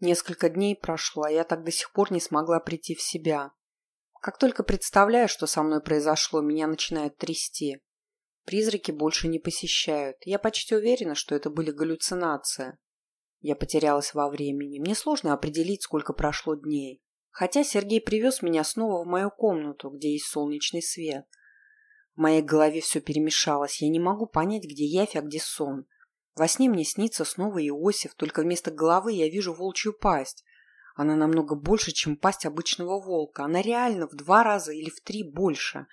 Несколько дней прошло, а я так до сих пор не смогла прийти в себя. Как только представляю, что со мной произошло, меня начинает трясти. Призраки больше не посещают. Я почти уверена, что это были галлюцинации. Я потерялась во времени. Мне сложно определить, сколько прошло дней. Хотя Сергей привез меня снова в мою комнату, где есть солнечный свет. В моей голове все перемешалось. Я не могу понять, где явь, а где сон. Во сне мне снится снова Иосиф, только вместо головы я вижу волчью пасть. Она намного больше, чем пасть обычного волка. Она реально в два раза или в три больше.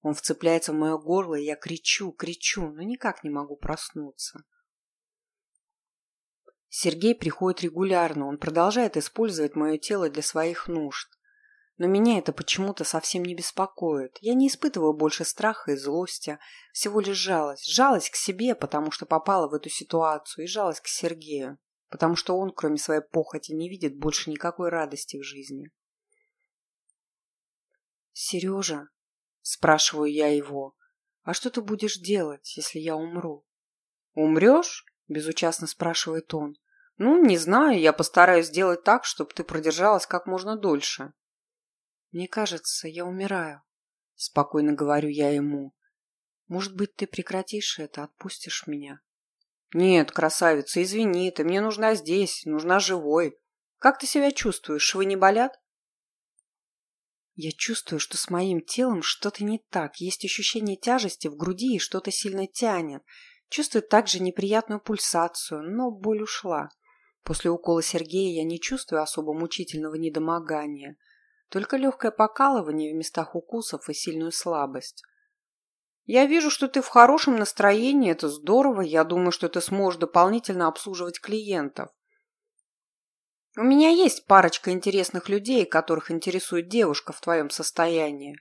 Он вцепляется в мое горло, и я кричу, кричу, но никак не могу проснуться. Сергей приходит регулярно, он продолжает использовать мое тело для своих нужд. Но меня это почему-то совсем не беспокоит. Я не испытываю больше страха и злости, всего лишь жалость. Жалость к себе, потому что попала в эту ситуацию, и жалость к Сергею, потому что он, кроме своей похоти, не видит больше никакой радости в жизни. «Сережа», — спрашиваю я его, — «а что ты будешь делать, если я умру?» «Умрешь?» — безучастно спрашивает он. «Ну, не знаю, я постараюсь сделать так, чтобы ты продержалась как можно дольше». «Мне кажется, я умираю», — спокойно говорю я ему. «Может быть, ты прекратишь это, отпустишь меня?» «Нет, красавица, извини, ты мне нужна здесь, нужна живой. Как ты себя чувствуешь? Швы не болят?» Я чувствую, что с моим телом что-то не так. Есть ощущение тяжести в груди и что-то сильно тянет. Чувствую также неприятную пульсацию, но боль ушла. После укола Сергея я не чувствую особо мучительного недомогания. Только легкое покалывание в местах укусов и сильную слабость. Я вижу, что ты в хорошем настроении, это здорово. Я думаю, что ты сможешь дополнительно обслуживать клиентов. У меня есть парочка интересных людей, которых интересует девушка в твоем состоянии.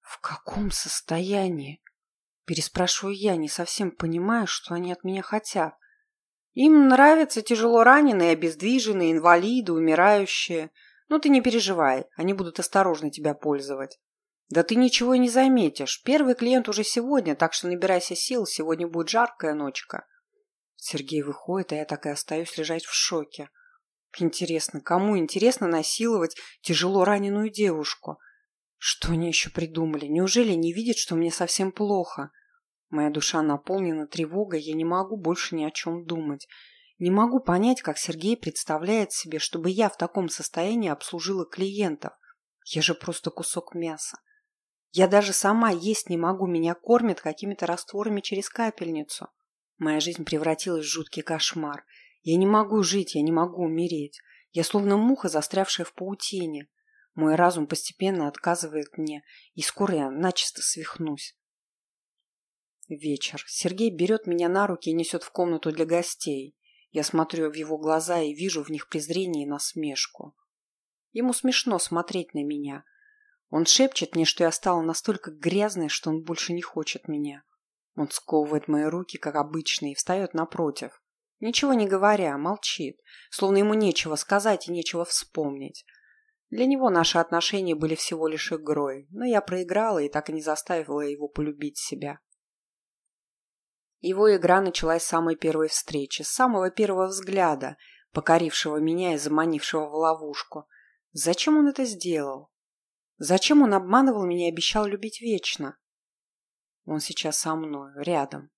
В каком состоянии? Переспрашиваю я, не совсем понимая, что они от меня хотят. Им нравятся тяжело раненые, обездвиженные, инвалиды, умирающие – ну ты не переживай, они будут осторожно тебя пользовать. Да ты ничего и не заметишь. Первый клиент уже сегодня, так что набирайся сил, сегодня будет жаркая ночка. Сергей выходит, а я так и остаюсь лежать в шоке. Интересно, кому интересно насиловать тяжело раненую девушку? Что они еще придумали? Неужели не видят, что мне совсем плохо? Моя душа наполнена тревогой, я не могу больше ни о чем думать. Не могу понять, как Сергей представляет себе, чтобы я в таком состоянии обслужила клиентов. Я же просто кусок мяса. Я даже сама есть не могу, меня кормят какими-то растворами через капельницу. Моя жизнь превратилась в жуткий кошмар. Я не могу жить, я не могу умереть. Я словно муха, застрявшая в паутине. Мой разум постепенно отказывает мне, и скоро я начисто свихнусь. Вечер. Сергей берет меня на руки и несет в комнату для гостей. Я смотрю в его глаза и вижу в них презрение и насмешку. Ему смешно смотреть на меня. Он шепчет мне, что я стала настолько грязной, что он больше не хочет меня. Он сковывает мои руки, как обычно, и встает напротив. Ничего не говоря, молчит, словно ему нечего сказать и нечего вспомнить. Для него наши отношения были всего лишь игрой, но я проиграла и так и не заставила его полюбить себя. Его игра началась с самой первой встречи, с самого первого взгляда, покорившего меня и заманившего в ловушку. Зачем он это сделал? Зачем он обманывал меня и обещал любить вечно? Он сейчас со мной, рядом.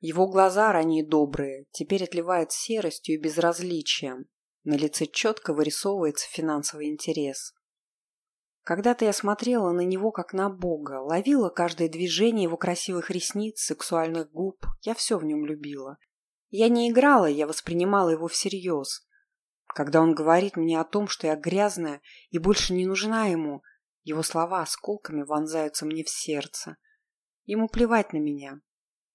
Его глаза, ранее добрые, теперь отливают серостью и безразличием. На лице четко вырисовывается финансовый интерес. Когда-то я смотрела на него как на бога, ловила каждое движение его красивых ресниц, сексуальных губ. Я все в нем любила. Я не играла, я воспринимала его всерьез. Когда он говорит мне о том, что я грязная и больше не нужна ему, его слова осколками вонзаются мне в сердце. Ему плевать на меня.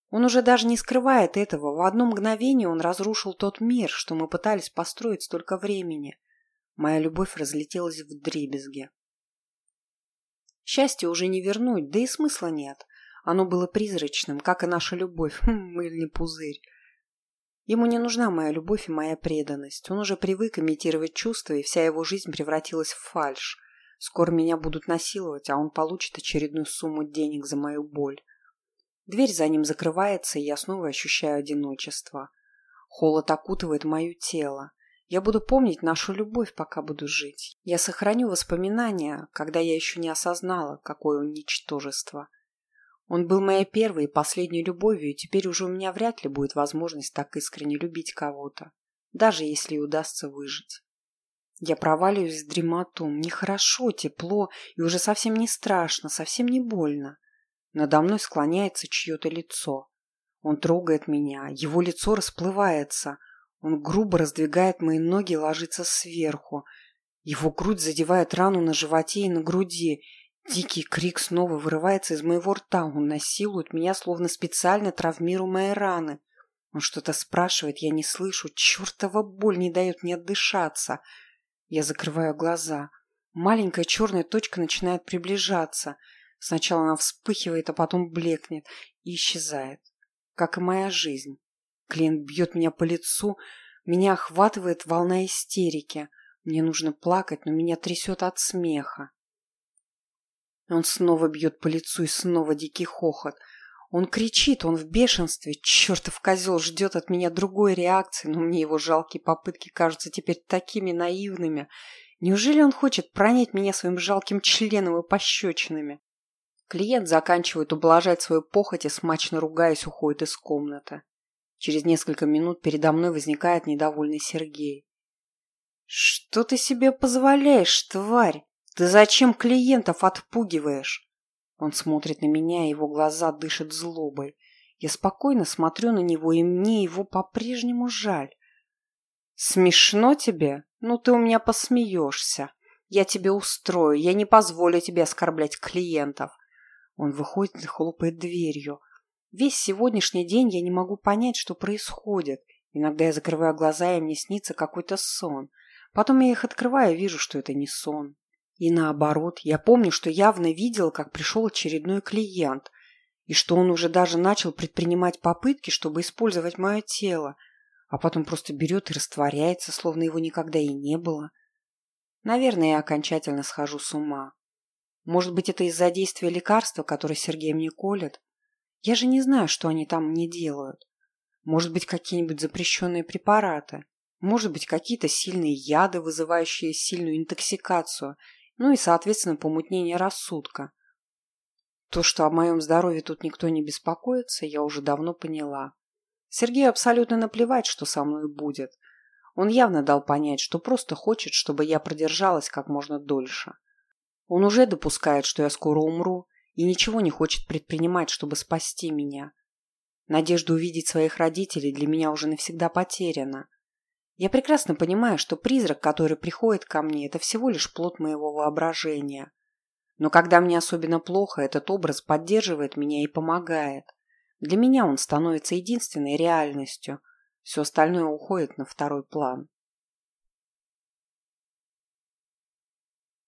Он уже даже не скрывает этого. В одно мгновение он разрушил тот мир, что мы пытались построить столько времени. Моя любовь разлетелась в дребезги. Счастье уже не вернуть, да и смысла нет. Оно было призрачным, как и наша любовь, хм, мыльный пузырь. Ему не нужна моя любовь и моя преданность. Он уже привык имитировать чувства, и вся его жизнь превратилась в фальшь. Скоро меня будут насиловать, а он получит очередную сумму денег за мою боль. Дверь за ним закрывается, и я снова ощущаю одиночество. Холод окутывает мое тело. Я буду помнить нашу любовь, пока буду жить. Я сохраню воспоминания, когда я еще не осознала, какое он ничтожество. Он был моей первой и последней любовью, и теперь уже у меня вряд ли будет возможность так искренне любить кого-то, даже если и удастся выжить. Я проваливаюсь в дремоту, мне хорошо, тепло и уже совсем не страшно, совсем не больно. Надо мной склоняется чье-то лицо. Он трогает меня, его лицо расплывается. Он грубо раздвигает мои ноги и ложится сверху. Его грудь задевает рану на животе и на груди, Дикий крик снова вырывается из моего рта. Он насилует меня, словно специально травмируя мои раны. Он что-то спрашивает, я не слышу. Чертова боль не дает мне отдышаться. Я закрываю глаза. Маленькая черная точка начинает приближаться. Сначала она вспыхивает, а потом блекнет и исчезает. Как и моя жизнь. Клиент бьет меня по лицу. Меня охватывает волна истерики. Мне нужно плакать, но меня трясет от смеха. Он снова бьет по лицу и снова дикий хохот. Он кричит, он в бешенстве. Чертов козел ждет от меня другой реакции, но мне его жалкие попытки кажутся теперь такими наивными. Неужели он хочет пронять меня своим жалким членом и пощечинами? Клиент заканчивает ублажать свою похоть и, смачно ругаясь, уходит из комнаты. Через несколько минут передо мной возникает недовольный Сергей. «Что ты себе позволяешь, тварь?» Ты зачем клиентов отпугиваешь? Он смотрит на меня, его глаза дышат злобой. Я спокойно смотрю на него, и мне его по-прежнему жаль. Смешно тебе? Ну ты у меня посмеешься. Я тебе устрою, я не позволю тебе оскорблять клиентов. Он выходит и хлопает дверью. Весь сегодняшний день я не могу понять, что происходит. Иногда я закрываю глаза, и мне снится какой-то сон. Потом я их открываю и вижу, что это не сон. И наоборот, я помню, что явно видел, как пришел очередной клиент, и что он уже даже начал предпринимать попытки, чтобы использовать мое тело, а потом просто берет и растворяется, словно его никогда и не было. Наверное, я окончательно схожу с ума. Может быть, это из-за действия лекарства, которое Сергей мне колет? Я же не знаю, что они там мне делают. Может быть, какие-нибудь запрещенные препараты. Может быть, какие-то сильные яды, вызывающие сильную интоксикацию – ну и, соответственно, помутнение рассудка. То, что о моем здоровье тут никто не беспокоится, я уже давно поняла. Сергею абсолютно наплевать, что со мной будет. Он явно дал понять, что просто хочет, чтобы я продержалась как можно дольше. Он уже допускает, что я скоро умру, и ничего не хочет предпринимать, чтобы спасти меня. Надежда увидеть своих родителей для меня уже навсегда потеряна. Я прекрасно понимаю, что призрак, который приходит ко мне, это всего лишь плод моего воображения. Но когда мне особенно плохо, этот образ поддерживает меня и помогает. Для меня он становится единственной реальностью. Все остальное уходит на второй план.